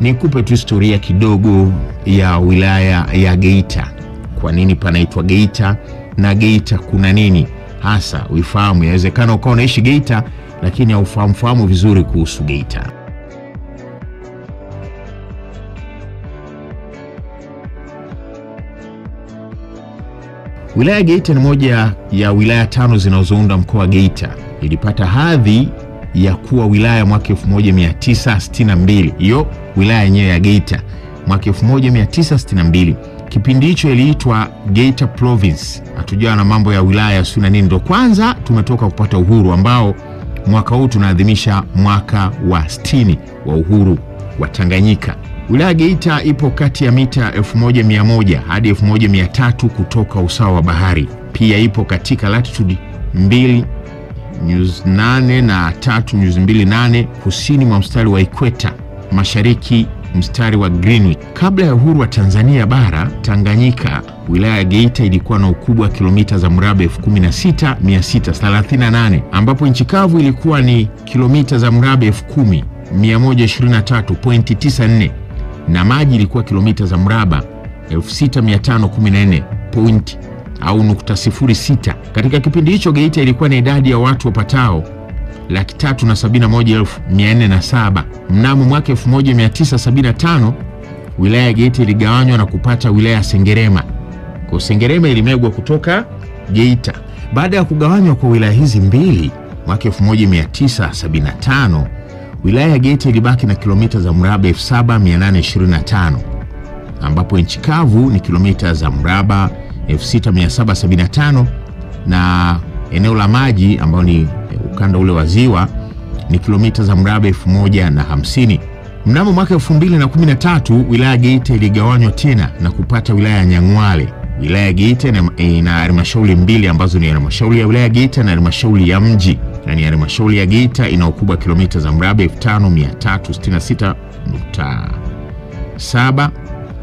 Nikupe tu historia kidogo ya wilaya ya Geita. Kwa nini panaitwa Geita na Geita kuna nini hasa, uifahamu. Inawezekana ukawa unaishi Geita lakini haufahamu vizuri kuhusu Geita. Wilaya ya Geita ni moja ya wilaya tano zinazounda mkoa wa Geita. Ilipata hadhi ya kuwa wilaya mwaka 1962. Hiyo wilaya yenyewe ya Geita mwaka 1962. Kipindi hicho iliitwa Geita Province. Hatujawa na mambo ya wilaya si na nini, ndo kwanza tumetoka kupata uhuru ambao mwaka huu tunaadhimisha mwaka wa 60 wa uhuru wa Tanganyika. Wilaya ya Geita ipo kati ya mita 1100 hadi 1300 kutoka usawa wa bahari. Pia ipo katika latitude 2 nyuzi 8 na tatu nyuzi 28 kusini mwa mstari wa ikweta, mashariki mstari wa Greenwich. Kabla ya uhuru wa Tanzania bara, Tanganyika, wilaya ya Geita ilikuwa na ukubwa wa kilomita za mraba 16638 ambapo nchi kavu ilikuwa ni kilomita za mraba 10123.94 na maji ilikuwa kilomita za mraba 6514 point au nukta sifuri sita. Katika kipindi hicho Geita ilikuwa na idadi ya watu wapatao laki tatu na sabini na moja elfu mia nne na saba. Mnamo mwaka 1975 wilaya ya Geita iligawanywa na kupata wilaya ya Sengerema. Kwa Sengerema ilimegwa kutoka Geita. Baada ya kugawanywa kwa wilaya hizi mbili mwaka 1975 wilaya ya Geita ilibaki na kilomita za mraba 7825 ambapo nchi kavu ni kilomita za mraba 6775 na eneo la maji ambao ni ukanda ule wa ziwa ni kilomita za mraba 1050. Mnamo mwaka 2013 wilaya ya Geita iligawanywa tena na kupata wilaya ya nyangwale. Wilaya ya Geita ina halmashauri mbili ambazo ni halmashauri ya wilaya ya Geita na halmashauri ya mji, na ni halmashauri ya Geita ina ukubwa kilomita za mraba 5366.7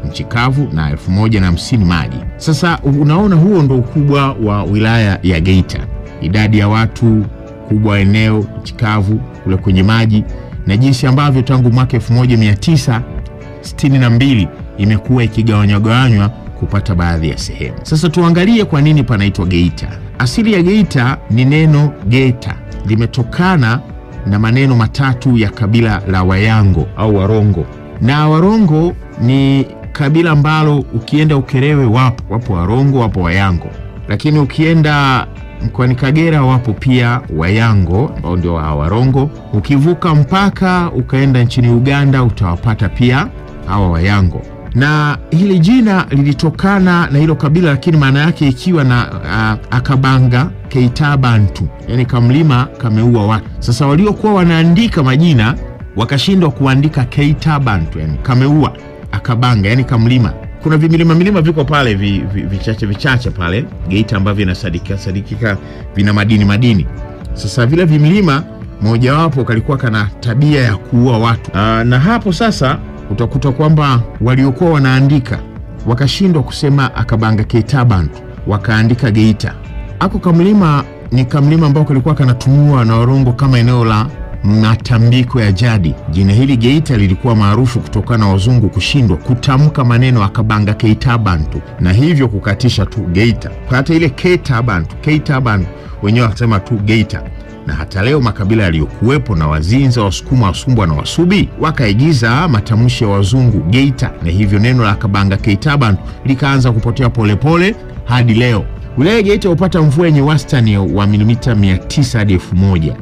nchi kavu na elfu moja na hamsini maji. Sasa unaona, huo ndo ukubwa wa wilaya ya Geita, idadi ya watu, kubwa eneo, nchi kavu kule kwenye maji, na jinsi ambavyo tangu mwaka 1962 imekuwa ikigawanywa kupata baadhi ya sehemu. Sasa tuangalie kwa nini panaitwa Geita. Asili ya Geita ni neno geta, limetokana na maneno matatu ya kabila la Wayango au Warongo, na Warongo ni kabila ambalo ukienda Ukerewe wapo wapo Warongo, wapo Wayango, lakini ukienda mkoani Kagera wapo pia Wayango ambao ndio wa Warongo. Ukivuka mpaka ukaenda nchini Uganda utawapata pia hawa Wayango, na hili jina lilitokana na hilo kabila, lakini maana yake ikiwa na uh, akabanga keitabantu, yani kamlima kameua watu. Sasa waliokuwa wanaandika majina wakashindwa kuandika keitabantu, yani kameua akabanga yani kamlima. Kuna vimilima milima viko pale vi, vi, vichache vichache pale Geita ambavyo inasadikika sadikika vina madini madini. Sasa vile vimilima mojawapo kalikuwa kana tabia ya kuua watu. Aa, na hapo sasa utakuta kwamba waliokuwa wanaandika wakashindwa kusema akabanga keitabantu wakaandika Geita. Ako kamlima ni kamlima ambao kalikuwa kanatumiwa na Warongo kama eneo la matambiko ya jadi. Jina hili Geita lilikuwa maarufu kutokana na wazungu kushindwa kutamka maneno akabanga Keita Bantu na hivyo kukatisha tu Geita. Hata ile Keita Bantu, Keita Bantu wenyewe wakasema tu Geita, na hata leo makabila yaliyokuwepo na Wazinza, Wasukuma, Wasumbwa na Wasubi wakaigiza matamshi ya wazungu Geita, na hivyo neno la Kabanga keitabantu likaanza kupotea polepole pole, hadi leo. Wilaya ya Geita hupata mvua yenye wastani wa milimita 900 hadi 1000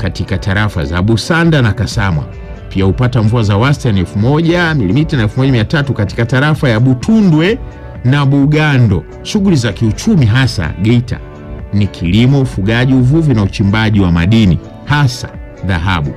katika tarafa za Busanda na Kasamwa. Pia hupata mvua za wastani 1000 mm na 1300 katika tarafa ya Butundwe na Bugando. Shughuli za kiuchumi hasa Geita ni kilimo, ufugaji, uvuvi na uchimbaji wa madini hasa dhahabu.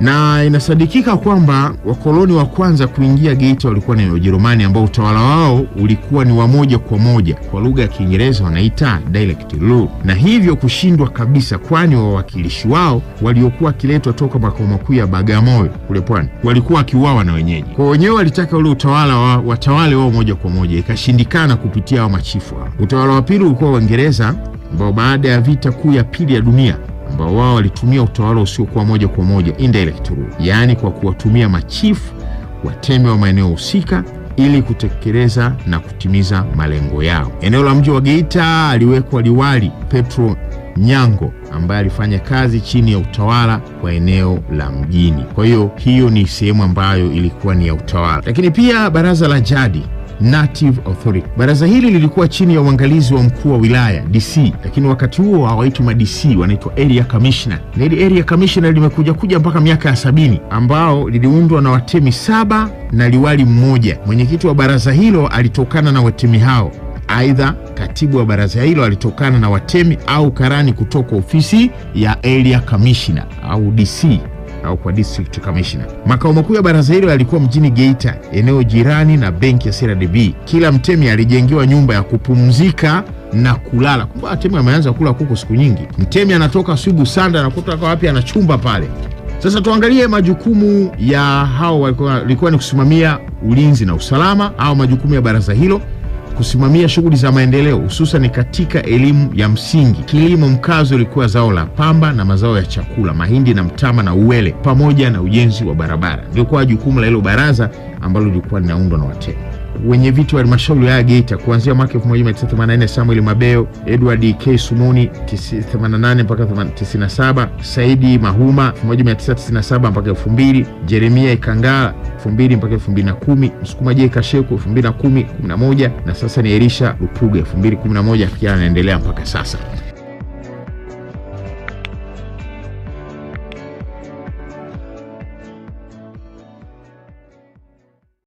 Na inasadikika kwamba wakoloni wa kwanza kuingia Geita walikuwa ni Wajerumani ambao utawala wao ulikuwa ni wa moja kwa moja, kwa lugha ya Kiingereza wanaita direct rule, na hivyo kushindwa kabisa, kwani wawakilishi wao waliokuwa wakiletwa toka makao makuu ya Bagamoyo kule pwani walikuwa wakiuawa na wenyeji. Kwa wenyewe walitaka ule utawala wa watawale wao moja kwa moja, ikashindikana kupitia hao machifu hao. Utawala wa pili ulikuwa Waingereza ambao baada ya vita kuu ya pili ya dunia ambao wao walitumia utawala usiokuwa moja kwa moja indirect rule, yaani kwa kuwatumia machifu wateme wa maeneo husika ili kutekeleza na kutimiza malengo yao. Eneo la mji wa Geita aliwekwa liwali Petro Nyango ambaye alifanya kazi chini ya utawala wa eneo la mjini. Kwa hiyo hiyo ni sehemu ambayo ilikuwa ni ya utawala, lakini pia baraza la jadi Native Authority. Baraza hili lilikuwa chini ya uangalizi wa mkuu wa wilaya DC, lakini wakati huo hawaitwi ma DC, wanaitwa area commissioner. Hili area commissioner limekuja kuja mpaka miaka ya sabini, ambao liliundwa na watemi saba na liwali mmoja. Mwenyekiti wa baraza hilo alitokana na watemi hao. Aidha, katibu wa baraza hilo alitokana na watemi au karani kutoka ofisi ya area commissioner au DC au kwa district commissioner. Makao makuu ya baraza hilo yalikuwa mjini Geita, eneo jirani na benki ya CRDB. Kila mtemi alijengewa nyumba ya kupumzika na kulala. Kumbe watemi wameanza kula kuku siku nyingi. Mtemi anatoka Subu Sanda kutoka wapi, ana chumba pale. Sasa tuangalie majukumu ya hao, walikuwa ni kusimamia ulinzi na usalama, au majukumu ya baraza hilo kusimamia shughuli za maendeleo hususan katika elimu ya msingi. Kilimo mkazo ulikuwa zao la pamba na mazao ya chakula, mahindi na mtama na uwele, pamoja na ujenzi wa barabara. Ndio jukumu la hilo baraza ambalo lilikuwa linaundwa na watemi. Wenye viti wa halmashauri ya Geita kuanzia mwaka 1984 Samuel Mabeo, Edward K Sumuni 88 mpaka 97, Saidi Mahuma 1997 mpaka 2000, Jeremia Ikangala 2000 mpaka 2010, Msukuma J Kasheku 2010 11, na sasa ni Elisha Lupuga 2011 pia anaendelea mpaka sasa.